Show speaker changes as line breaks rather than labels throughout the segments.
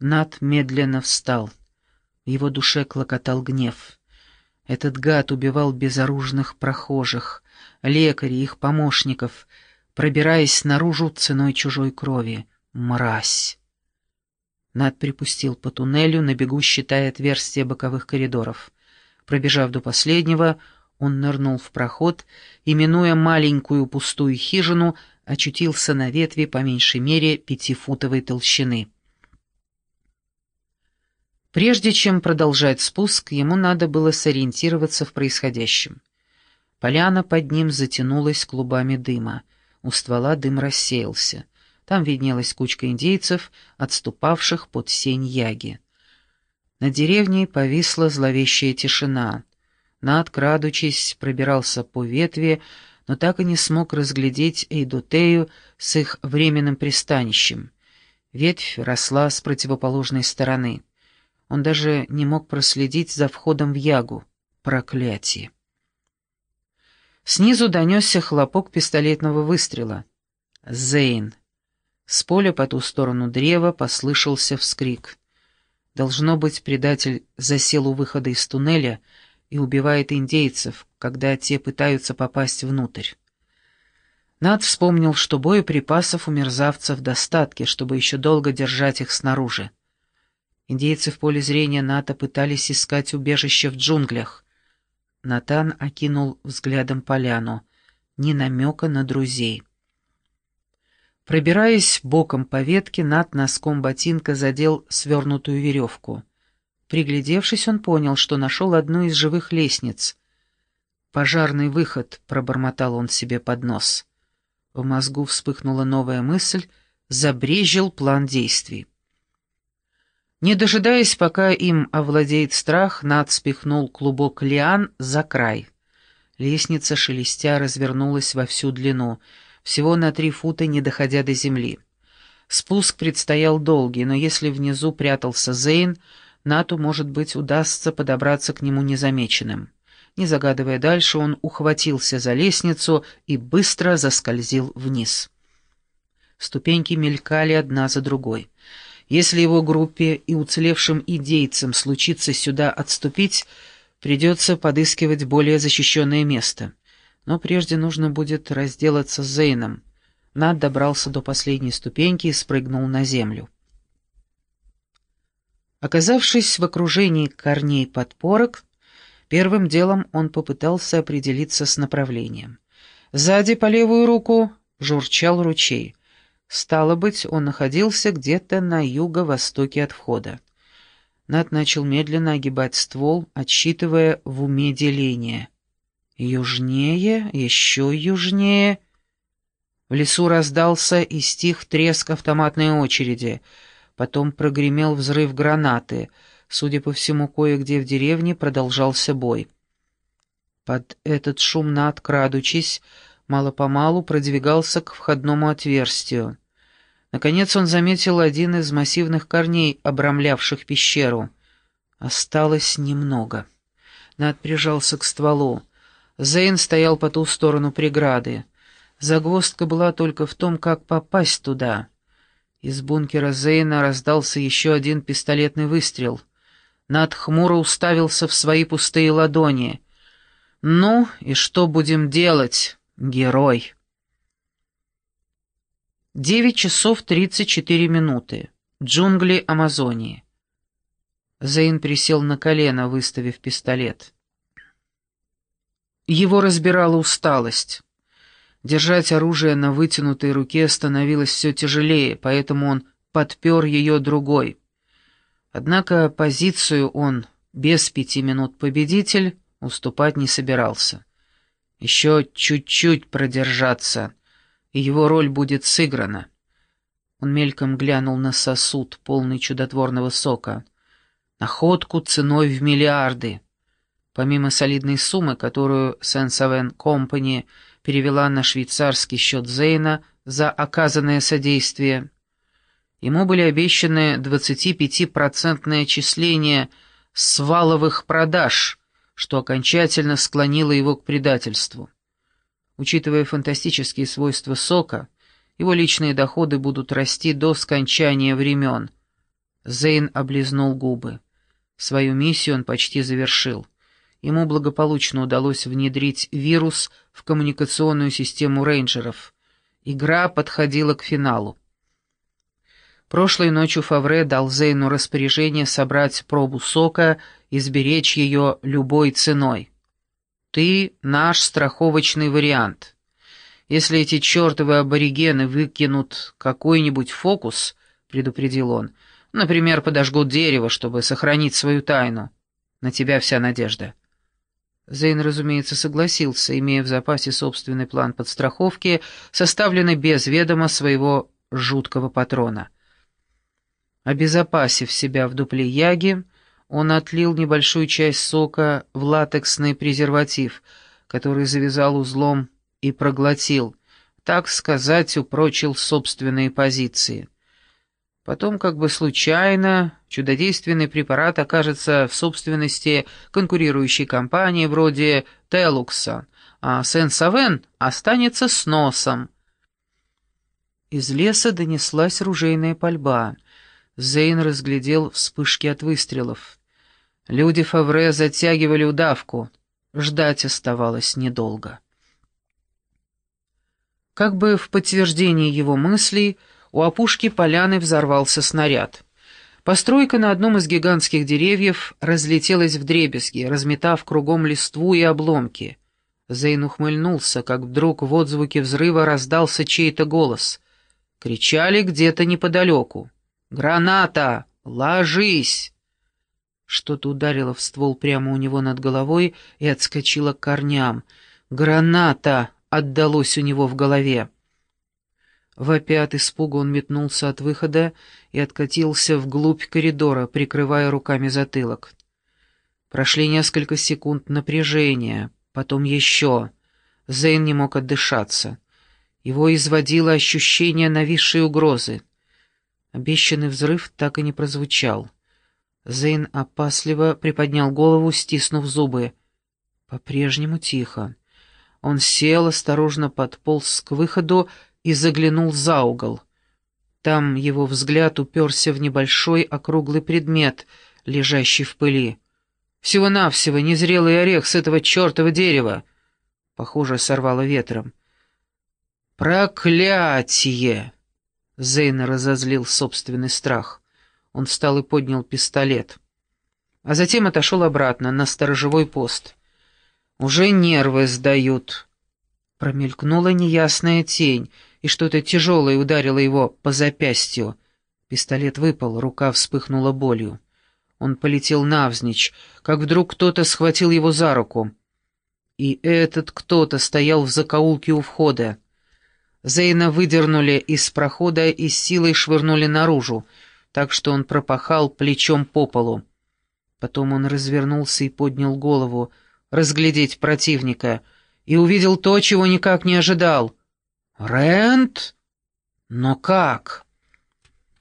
Над медленно встал. В его душе клокотал гнев. Этот гад убивал безоружных прохожих, лекарей, их помощников, пробираясь наружу ценой чужой крови. Мразь! Над припустил по туннелю, на бегу считая отверстия боковых коридоров. Пробежав до последнего, он нырнул в проход и, минуя маленькую пустую хижину, очутился на ветви по меньшей мере пятифутовой толщины. Прежде чем продолжать спуск, ему надо было сориентироваться в происходящем. Поляна под ним затянулась клубами дыма. У ствола дым рассеялся. Там виднелась кучка индейцев, отступавших под сень яги. На деревне повисла зловещая тишина. Над, крадучись, пробирался по ветви, но так и не смог разглядеть Эйдотею с их временным пристанищем. Ветвь росла с противоположной стороны. Он даже не мог проследить за входом в ягу. Проклятие! Снизу донесся хлопок пистолетного выстрела. «Зейн!» С поля по ту сторону древа послышался вскрик. Должно быть, предатель засел у выхода из туннеля и убивает индейцев, когда те пытаются попасть внутрь. Над вспомнил, что боеприпасов у мерзавцев в достатке, чтобы еще долго держать их снаружи. Индейцы в поле зрения НАТО пытались искать убежище в джунглях. Натан окинул взглядом поляну. Ни намека на друзей. Пробираясь боком по ветке, Над носком ботинка задел свернутую веревку. Приглядевшись, он понял, что нашел одну из живых лестниц. «Пожарный выход», — пробормотал он себе под нос. В мозгу вспыхнула новая мысль, забрежил план действий. Не дожидаясь, пока им овладеет страх, Над спихнул клубок лиан за край. Лестница шелестя развернулась во всю длину — всего на три фута не доходя до земли. Спуск предстоял долгий, но если внизу прятался Зейн, Нату, может быть, удастся подобраться к нему незамеченным. Не загадывая дальше, он ухватился за лестницу и быстро заскользил вниз. Ступеньки мелькали одна за другой. Если его группе и уцелевшим идейцам случится сюда отступить, придется подыскивать более защищенное место — но прежде нужно будет разделаться с Зейном. Над добрался до последней ступеньки и спрыгнул на землю. Оказавшись в окружении корней подпорок, первым делом он попытался определиться с направлением. Сзади по левую руку журчал ручей. Стало быть, он находился где-то на юго-востоке от входа. Над начал медленно огибать ствол, отсчитывая в уме деление — Южнее, еще южнее. В лесу раздался и стих треск автоматной очереди. Потом прогремел взрыв гранаты. Судя по всему, кое-где в деревне продолжался бой. Под этот шум над, крадучись, мало-помалу продвигался к входному отверстию. Наконец он заметил один из массивных корней, обрамлявших пещеру. Осталось немного. Над прижался к стволу. Зейн стоял по ту сторону преграды. Загвоздка была только в том, как попасть туда. Из бункера Зейна раздался еще один пистолетный выстрел. Над хмуро уставился в свои пустые ладони. «Ну, и что будем делать, герой?» Девять часов тридцать четыре минуты. Джунгли Амазонии. Зейн присел на колено, выставив пистолет. Его разбирала усталость. Держать оружие на вытянутой руке становилось все тяжелее, поэтому он подпер ее другой. Однако позицию он, без пяти минут победитель, уступать не собирался. Еще чуть-чуть продержаться, и его роль будет сыграна. Он мельком глянул на сосуд, полный чудотворного сока. Находку ценой в миллиарды — Помимо солидной суммы, которую Сен-Савен Компани перевела на швейцарский счет Зейна за оказанное содействие, ему были обещаны 25-процентное отчисление с валовых продаж, что окончательно склонило его к предательству. Учитывая фантастические свойства сока, его личные доходы будут расти до скончания времен. Зейн облизнул губы. Свою миссию он почти завершил. Ему благополучно удалось внедрить вирус в коммуникационную систему рейнджеров. Игра подходила к финалу. Прошлой ночью Фавре дал Зейну распоряжение собрать пробу сока и сберечь ее любой ценой. «Ты наш страховочный вариант. Если эти чертовы аборигены выкинут какой-нибудь фокус, — предупредил он, — например, подожгут дерево, чтобы сохранить свою тайну, на тебя вся надежда». Зейн, разумеется, согласился, имея в запасе собственный план подстраховки, составленный без ведома своего жуткого патрона. Обезопасив себя в дупле яги, он отлил небольшую часть сока в латексный презерватив, который завязал узлом и проглотил, так сказать, упрочил собственные позиции. Потом, как бы случайно, чудодейственный препарат окажется в собственности конкурирующей компании вроде Телукса, а Сен-Савен останется с носом. Из леса донеслась ружейная пальба. Зейн разглядел вспышки от выстрелов. Люди Фавре затягивали удавку. Ждать оставалось недолго. Как бы в подтверждение его мыслей, у опушки поляны взорвался снаряд. Постройка на одном из гигантских деревьев разлетелась в дребезги, разметав кругом листву и обломки. Зейн ухмыльнулся, как вдруг в отзвуке взрыва раздался чей-то голос. Кричали где-то неподалеку. «Граната! Ложись!» Что-то ударило в ствол прямо у него над головой и отскочило к корням. «Граната!» — отдалось у него в голове. Вопя от испуга он метнулся от выхода и откатился вглубь коридора, прикрывая руками затылок. Прошли несколько секунд напряжения, потом еще. Зейн не мог отдышаться. Его изводило ощущение нависшей угрозы. Обещанный взрыв так и не прозвучал. Зейн опасливо приподнял голову, стиснув зубы. По-прежнему тихо. Он сел, осторожно подполз к выходу и заглянул за угол. Там его взгляд уперся в небольшой округлый предмет, лежащий в пыли. Всего-навсего незрелый орех с этого чертова дерева. Похоже, сорвало ветром. «Проклятие!» Зейна разозлил собственный страх. Он встал и поднял пистолет. А затем отошел обратно, на сторожевой пост. «Уже нервы сдают». Промелькнула неясная тень — и что-то тяжелое ударило его по запястью. Пистолет выпал, рука вспыхнула болью. Он полетел навзничь, как вдруг кто-то схватил его за руку. И этот кто-то стоял в закоулке у входа. Зейна выдернули из прохода и силой швырнули наружу, так что он пропахал плечом по полу. Потом он развернулся и поднял голову, разглядеть противника, и увидел то, чего никак не ожидал. «Рент? Но как?»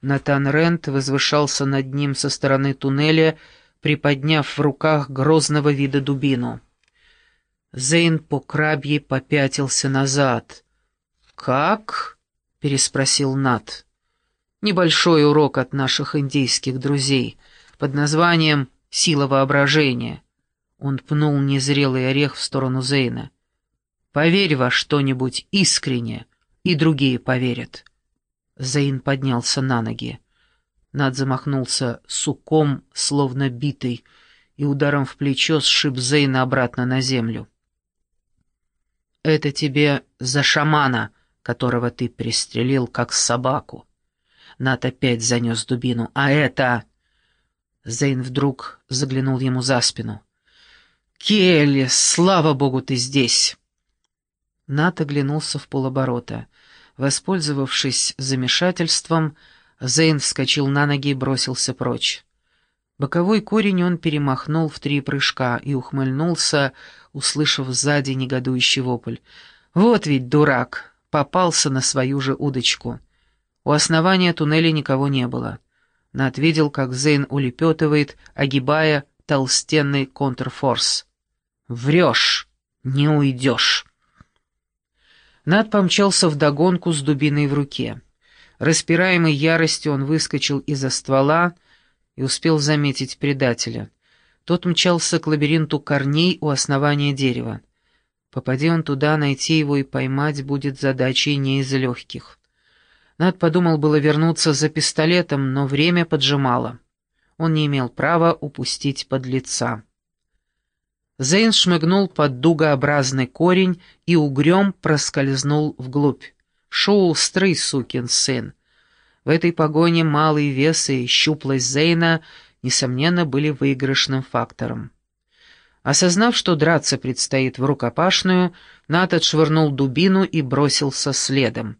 Натан Рент возвышался над ним со стороны туннеля, приподняв в руках грозного вида дубину. Зейн по крабье попятился назад. «Как?» — переспросил Нат. «Небольшой урок от наших индейских друзей под названием «Сила воображения». Он пнул незрелый орех в сторону Зейна. Поверь во что-нибудь искренне, и другие поверят. Заин поднялся на ноги. Над замахнулся суком, словно битый, и ударом в плечо сшиб Зейна обратно на землю. «Это тебе за шамана, которого ты пристрелил, как собаку». Над опять занес дубину. «А это...» Зейн вдруг заглянул ему за спину. «Келли, слава богу, ты здесь!» Нат оглянулся в полоборота. Воспользовавшись замешательством, Зейн вскочил на ноги и бросился прочь. Боковой корень он перемахнул в три прыжка и ухмыльнулся, услышав сзади негодующий вопль. «Вот ведь дурак! Попался на свою же удочку!» У основания туннеля никого не было. Нат видел, как Зейн улепетывает, огибая толстенный контрфорс. «Врешь! Не уйдешь!» Над помчался вдогонку с дубиной в руке. Распираемый яростью он выскочил из-за ствола, и успел заметить предателя. Тот мчался к лабиринту корней у основания дерева. Попади он туда, найти его и поймать будет задачей не из легких. Над подумал было вернуться за пистолетом, но время поджимало. Он не имел права упустить подлеца. Зейн шмыгнул под дугообразный корень и угрём проскользнул вглубь. Шустрый сукин сын. В этой погоне малый вес и щуплость Зейна, несомненно, были выигрышным фактором. Осознав, что драться предстоит в рукопашную, Нат отшвырнул дубину и бросился следом.